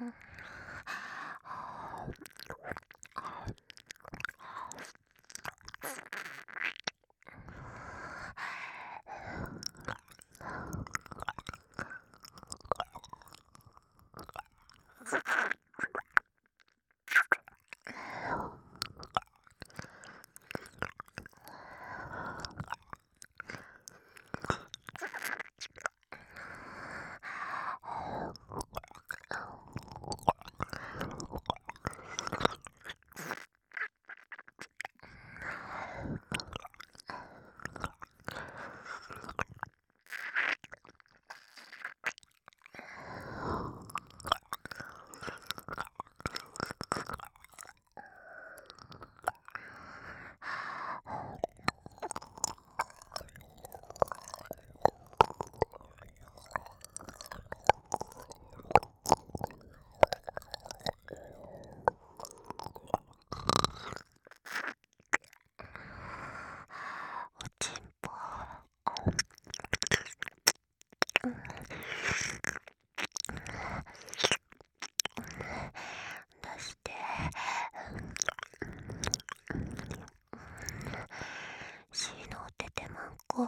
Uh-huh. こ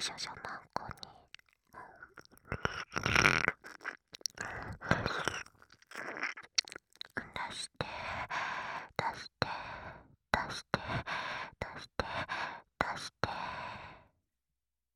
sur